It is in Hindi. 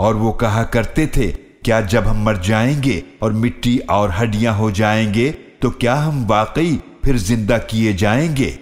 और वो कहा करते थे, क्या जब हम मर जाएँगे और मिट्टी और हड्डियाँ हो जाएँगे तो क्या हम वाकई फिर ज़िंदा किए जाएँगे?